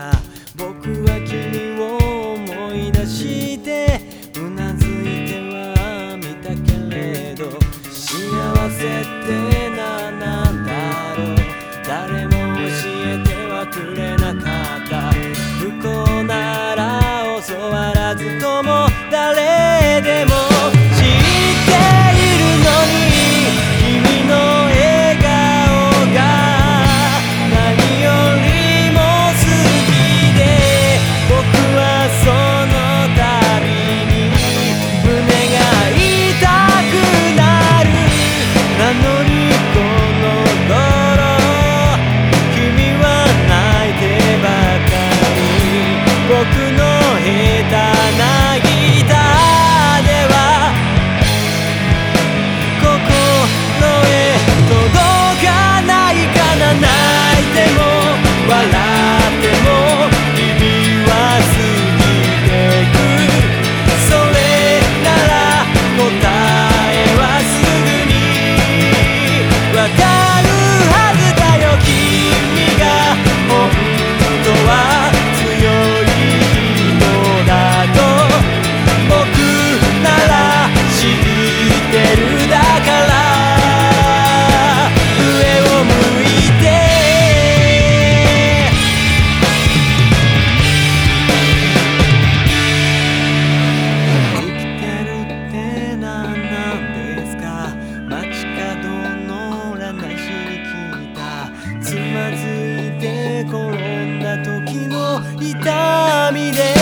た僕は君を思い出してうなずいてはみたけれど幸せって何なんだろう。誰も教えてはくれなかった。不幸なら教わらずともても笑っても君は過ぎてくそれなら答えはすぐにわかる涙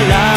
la